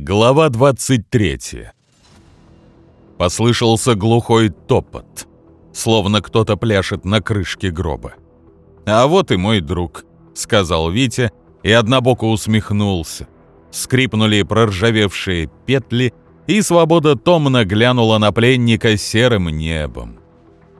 Глава 23. Послышался глухой топот, словно кто-то пляшет на крышке гроба. «А вот и мой друг», — сказал Витя и однобоко усмехнулся. Скрипнули проржавевшие петли, и свобода томно глянула на пленника серым небом.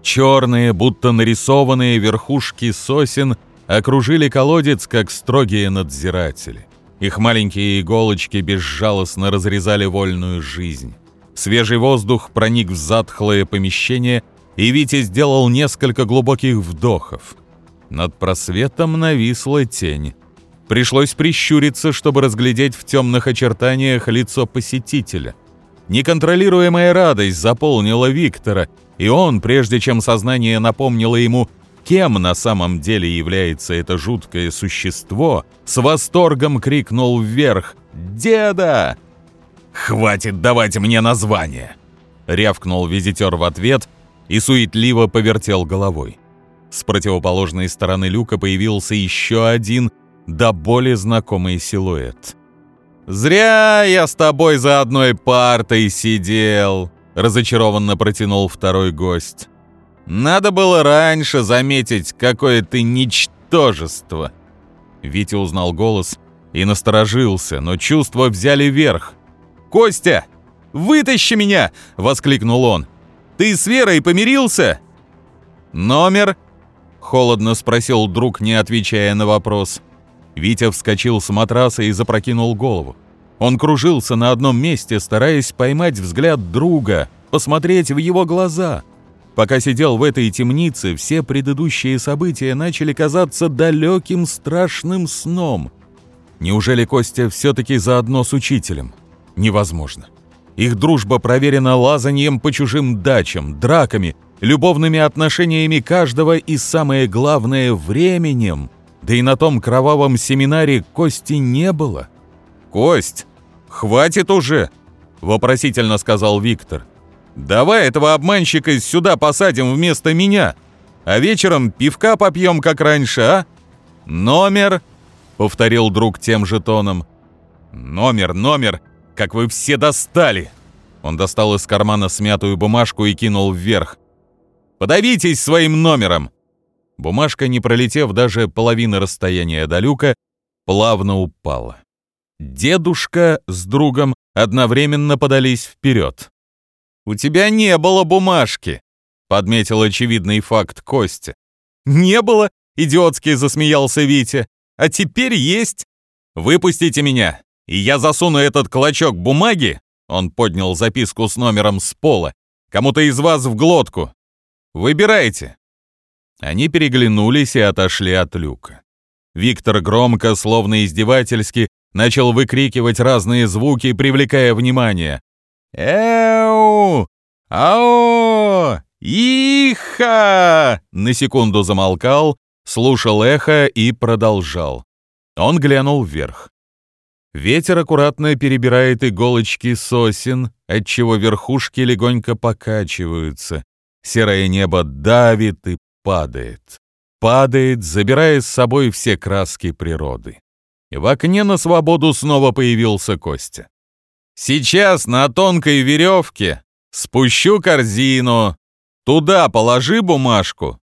Черные, будто нарисованные верхушки сосен окружили колодец, как строгие надзиратели. Их маленькие иголочки безжалостно разрезали вольную жизнь. Свежий воздух проник в затхлое помещение, и Витя сделал несколько глубоких вдохов. Над просветом нависла тень. Пришлось прищуриться, чтобы разглядеть в темных очертаниях лицо посетителя. Неконтролируемая радость заполнила Виктора, и он, прежде чем сознание напомнило ему кем на самом деле является это жуткое существо, с восторгом крикнул вверх «Деда!» «Хватит давать мне название!» рявкнул визитер в ответ и суетливо повертел головой. С противоположной стороны люка появился еще один, до боли знакомый силуэт. «Зря я с тобой за одной партой сидел!» разочарованно протянул второй гость. Надо было раньше заметить, какое ты ничтожество. Витя узнал голос и насторожился, но чувства взяли верх. «Костя, вытащи меня!» — воскликнул он. «Ты с Верой помирился?» «Номер?» — холодно спросил друг, не отвечая на вопрос. Витя вскочил с матраса и запрокинул голову. Он кружился на одном месте, стараясь поймать взгляд друга, посмотреть в его глаза — Пока сидел в этой темнице, все предыдущие события начали казаться далеким страшным сном. Неужели Костя все-таки заодно с учителем? Невозможно. Их дружба проверена лазаньем по чужим дачам, драками, любовными отношениями каждого и, самое главное, временем. Да и на том кровавом семинаре Кости не было. «Кость, хватит уже!» — вопросительно сказал Виктор. Давай этого обманщика сюда посадим вместо меня, а вечером пивка попьем, как раньше, а? Номер, повторил друг тем же тоном. Номер, номер, как вы все достали. Он достал из кармана смятую бумажку и кинул вверх. Подавитесь своим номером. Бумажка, не пролетев даже половины расстояния до люка, плавно упала. Дедушка с другом одновременно подались вперед. «У тебя не было бумажки», — подметил очевидный факт Костя. «Не было?» — идиотски засмеялся Витя. «А теперь есть. Выпустите меня, и я засуну этот клочок бумаги», — он поднял записку с номером с пола, «кому-то из вас в глотку. Выбирайте». Они переглянулись и отошли от люка. Виктор громко, словно издевательски, начал выкрикивать разные звуки, привлекая внимание. «Эу! Ау! Иха!» На секунду замолкал, слушал эхо и продолжал. Он глянул вверх. Ветер аккуратно перебирает иголочки сосен, отчего верхушки легонько покачиваются. Серое небо давит и падает. Падает, забирая с собой все краски природы. В окне на свободу снова появился Костя. Сейчас на тонкой веревке спущу корзину. Туда положи бумажку.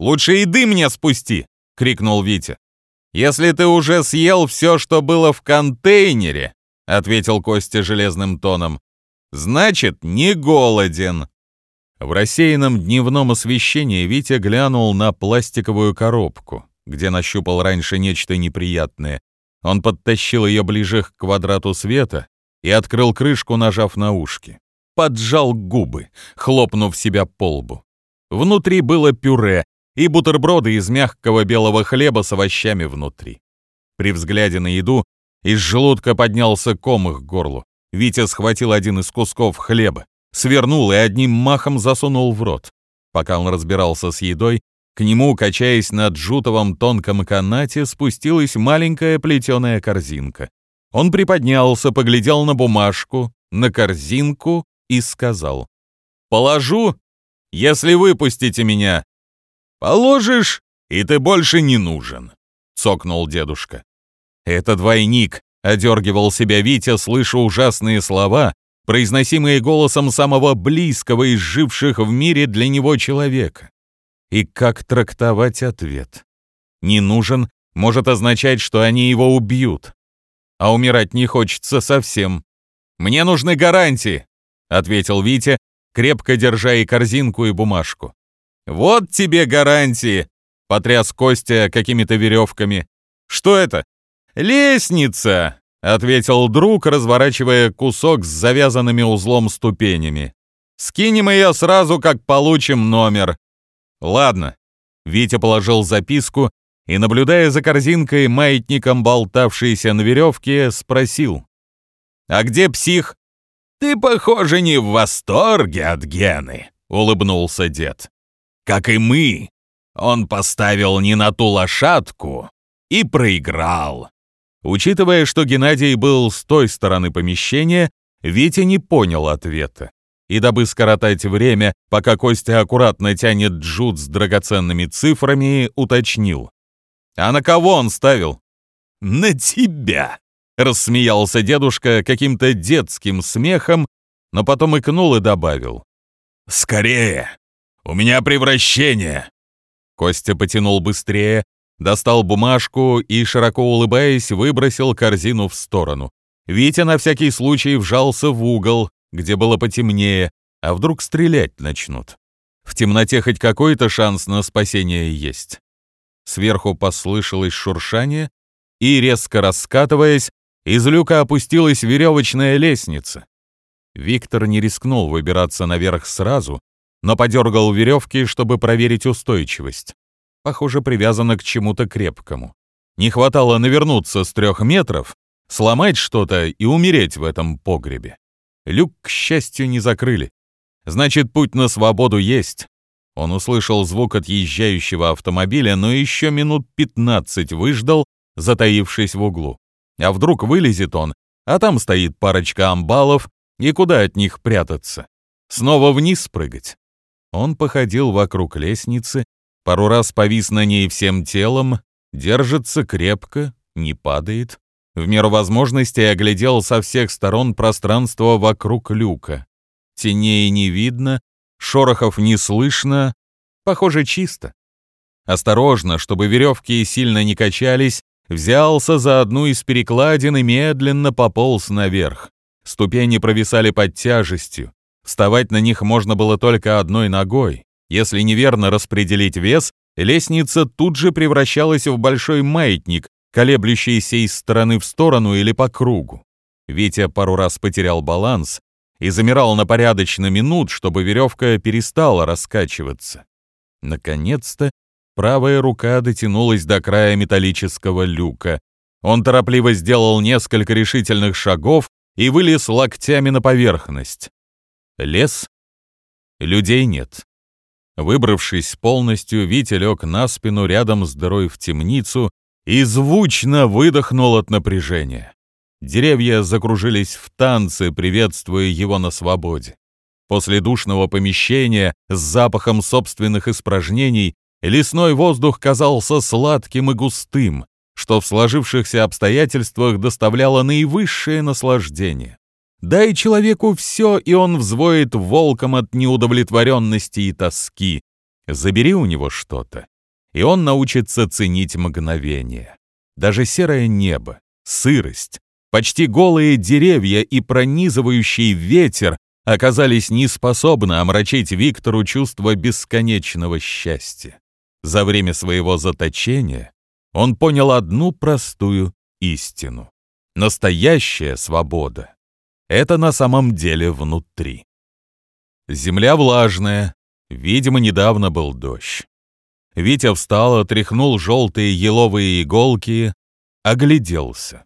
Лучше еды мне спусти, крикнул Витя. Если ты уже съел все, что было в контейнере, ответил Костя железным тоном, значит, не голоден. В рассеянном дневном освещении Витя глянул на пластиковую коробку, где нащупал раньше нечто неприятное. Он подтащил ее ближе к квадрату света и открыл крышку, нажав на ушки. Поджал губы, хлопнув себя по лбу. Внутри было пюре и бутерброды из мягкого белого хлеба с овощами внутри. При взгляде на еду из желудка поднялся ком их горлу. Витя схватил один из кусков хлеба, свернул и одним махом засунул в рот. Пока он разбирался с едой, к нему, качаясь на джутовом тонком канате, спустилась маленькая плетеная корзинка. Он приподнялся, поглядел на бумажку, на корзинку и сказал. «Положу, если выпустите меня». «Положишь, и ты больше не нужен», — цокнул дедушка. «Это двойник», — одергивал себя Витя, слыша ужасные слова, произносимые голосом самого близкого из живших в мире для него человека. И как трактовать ответ? Не нужен может означать, что они его убьют. А умирать не хочется совсем. «Мне нужны гарантии», — ответил Витя, крепко держа и корзинку, и бумажку. «Вот тебе гарантии!» — потряс Костя какими-то веревками. «Что это?» «Лестница!» — ответил друг, разворачивая кусок с завязанными узлом ступенями. «Скинем ее сразу, как получим номер». «Ладно». Витя положил записку и, наблюдая за корзинкой, маятником болтавшейся на веревке, спросил. «А где псих?» «Ты, похоже, не в восторге от Гены», — улыбнулся дед. «Как и мы. Он поставил не на ту лошадку и проиграл. Учитывая, что Геннадий был с той стороны помещения, Витя не понял ответа. И дабы скоротать время, пока Костя аккуратно тянет джут с драгоценными цифрами, уточнил. «А на кого он ставил?» «На тебя!» — рассмеялся дедушка каким-то детским смехом, но потом икнул и добавил. «Скорее! У меня превращение!» Костя потянул быстрее, достал бумажку и, широко улыбаясь, выбросил корзину в сторону. Витя на всякий случай вжался в угол, где было потемнее, а вдруг стрелять начнут. В темноте хоть какой-то шанс на спасение есть. Сверху послышалось шуршание, и, резко раскатываясь, из люка опустилась веревочная лестница. Виктор не рискнул выбираться наверх сразу, но подергал веревки, чтобы проверить устойчивость похоже, привязана к чему-то крепкому. Не хватало навернуться с трех метров, сломать что-то и умереть в этом погребе. Люк, к счастью, не закрыли. Значит, путь на свободу есть. Он услышал звук отъезжающего автомобиля, но еще минут пятнадцать выждал, затаившись в углу. А вдруг вылезет он, а там стоит парочка амбалов, и куда от них прятаться? Снова вниз прыгать? Он походил вокруг лестницы, Пару раз повис на ней всем телом, держится крепко, не падает. В меру возможности оглядел со всех сторон пространство вокруг люка. Теней не видно, шорохов не слышно, похоже, чисто. Осторожно, чтобы веревки сильно не качались, взялся за одну из перекладин и медленно пополз наверх. Ступени провисали под тяжестью. Вставать на них можно было только одной ногой. Если неверно распределить вес, лестница тут же превращалась в большой маятник, колеблющийся из стороны в сторону или по кругу. Витя пару раз потерял баланс и замирал на порядочно минут, чтобы веревка перестала раскачиваться. Наконец-то правая рука дотянулась до края металлического люка. Он торопливо сделал несколько решительных шагов и вылез локтями на поверхность. Лес. Людей нет. Выбравшись полностью, Витя лег на спину рядом с дырой в темницу и звучно выдохнул от напряжения. Деревья закружились в танце, приветствуя его на свободе. После душного помещения с запахом собственных испражнений лесной воздух казался сладким и густым, что в сложившихся обстоятельствах доставляло наивысшее наслаждение. Дай человеку все, и он взвоет волком от неудовлетворенности и тоски. Забери у него что-то, и он научится ценить мгновение. Даже серое небо, сырость, почти голые деревья и пронизывающий ветер оказались неспособны омрачить Виктору чувство бесконечного счастья. За время своего заточения он понял одну простую истину. Настоящая свобода это на самом деле внутри. Земля влажная, видимо, недавно был дождь. Витя встал, отряхнул желтые еловые иголки, огляделся.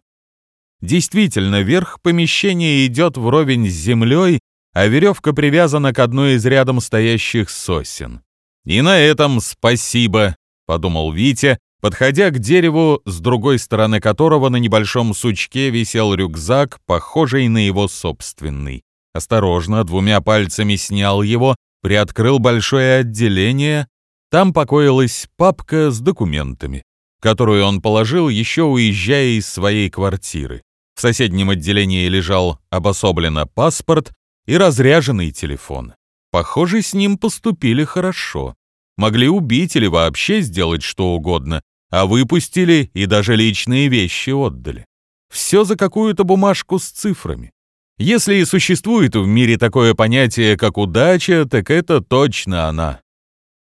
Действительно, верх помещения идет вровень с землей, а веревка привязана к одной из рядом стоящих сосен. «И на этом спасибо», — подумал Витя, подходя к дереву, с другой стороны которого на небольшом сучке висел рюкзак, похожий на его собственный. Осторожно, двумя пальцами снял его, приоткрыл большое отделение. Там покоилась папка с документами, которую он положил еще уезжая из своей квартиры. В соседнем отделении лежал обособленно паспорт и разряженный телефон. Похоже, с ним поступили хорошо. Могли убить или вообще сделать что угодно, а выпустили и даже личные вещи отдали. Все за какую-то бумажку с цифрами. Если и существует в мире такое понятие, как удача, так это точно она.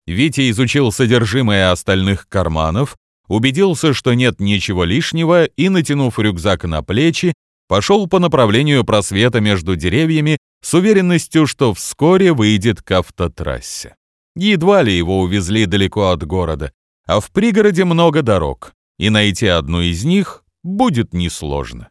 Витя изучил содержимое остальных карманов, убедился, что нет ничего лишнего, и, натянув рюкзак на плечи, пошел по направлению просвета между деревьями с уверенностью, что вскоре выйдет к автотрассе. Едва ли его увезли далеко от города, а в пригороде много дорог, и найти одну из них будет несложно.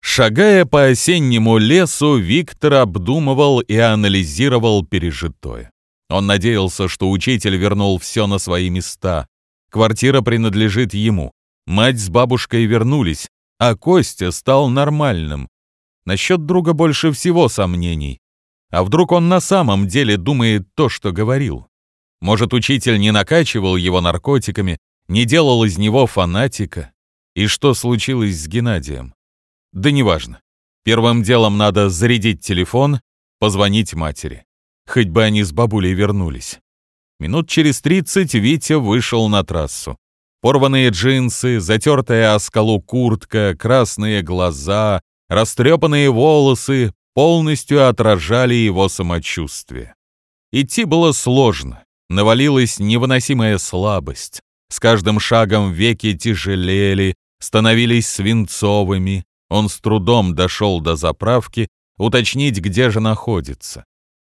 Шагая по осеннему лесу, Виктор обдумывал и анализировал пережитое. Он надеялся, что учитель вернул все на свои места. Квартира принадлежит ему. Мать с бабушкой вернулись, а Костя стал нормальным. Насчет друга больше всего сомнений. А вдруг он на самом деле думает то, что говорил? Может, учитель не накачивал его наркотиками, не делал из него фанатика? И что случилось с Геннадием? Да неважно. Первым делом надо зарядить телефон, позвонить матери. Хоть бы они с бабулей вернулись. Минут через тридцать Витя вышел на трассу. Порванные джинсы, затертая о скалу куртка, красные глаза, растрепанные волосы полностью отражали его самочувствие. Идти было сложно, навалилась невыносимая слабость. С каждым шагом веки тяжелели, становились свинцовыми, он с трудом дошел до заправки, уточнить, где же находится.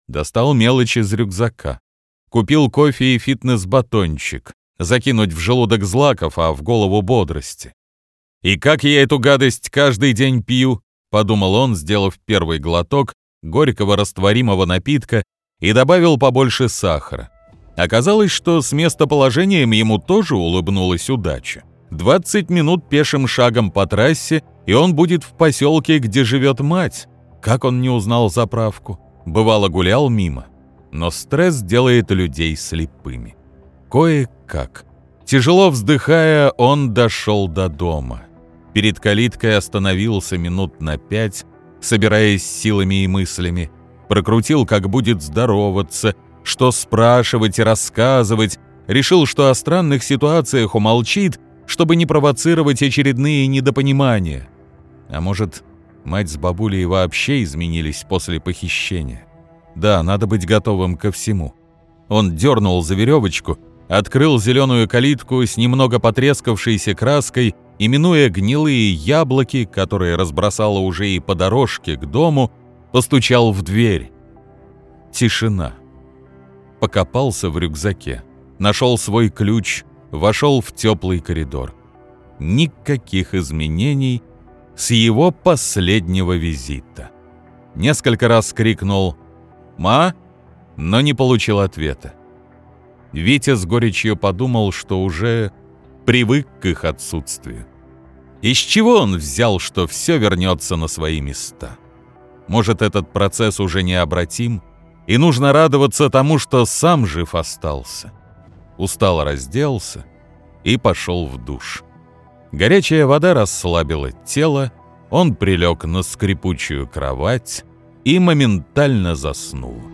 Достал мелочь из рюкзака. Купил кофе и фитнес-батончик. Закинуть в желудок злаков, а в голову бодрости. «И как я эту гадость каждый день пью?» — подумал он, сделав первый глоток горького растворимого напитка и добавил побольше сахара. Оказалось, что с местоположением ему тоже улыбнулась удача. 20 минут пешим шагом по трассе, и он будет в поселке, где живет мать. Как он не узнал заправку? Бывало, гулял мимо. Но стресс делает людей слепыми. Кое-как. Тяжело вздыхая, он дошел до дома. Перед калиткой остановился минут на пять, собираясь силами и мыслями. Прокрутил, как будет здороваться, что спрашивать и рассказывать. Решил, что о странных ситуациях умолчит, чтобы не провоцировать очередные недопонимания. А может, мать с бабулей вообще изменились после похищения? Да, надо быть готовым ко всему. Он дернул за веревочку, открыл зеленую калитку с немного потрескавшейся краской и, минуя гнилые яблоки, которые разбросало уже и по дорожке к дому, постучал в дверь. Тишина. Покопался в рюкзаке, нашел свой ключ — вошел в теплый коридор. Никаких изменений с его последнего визита. Несколько раз крикнул «Ма!», но не получил ответа. Витя с горечью подумал, что уже привык к их отсутствию. Из чего он взял, что все вернется на свои места? Может, этот процесс уже необратим, и нужно радоваться тому, что сам жив остался устало разделся и пошел в душ. Горячая вода расслабила тело, он прилег на скрипучую кровать и моментально заснул.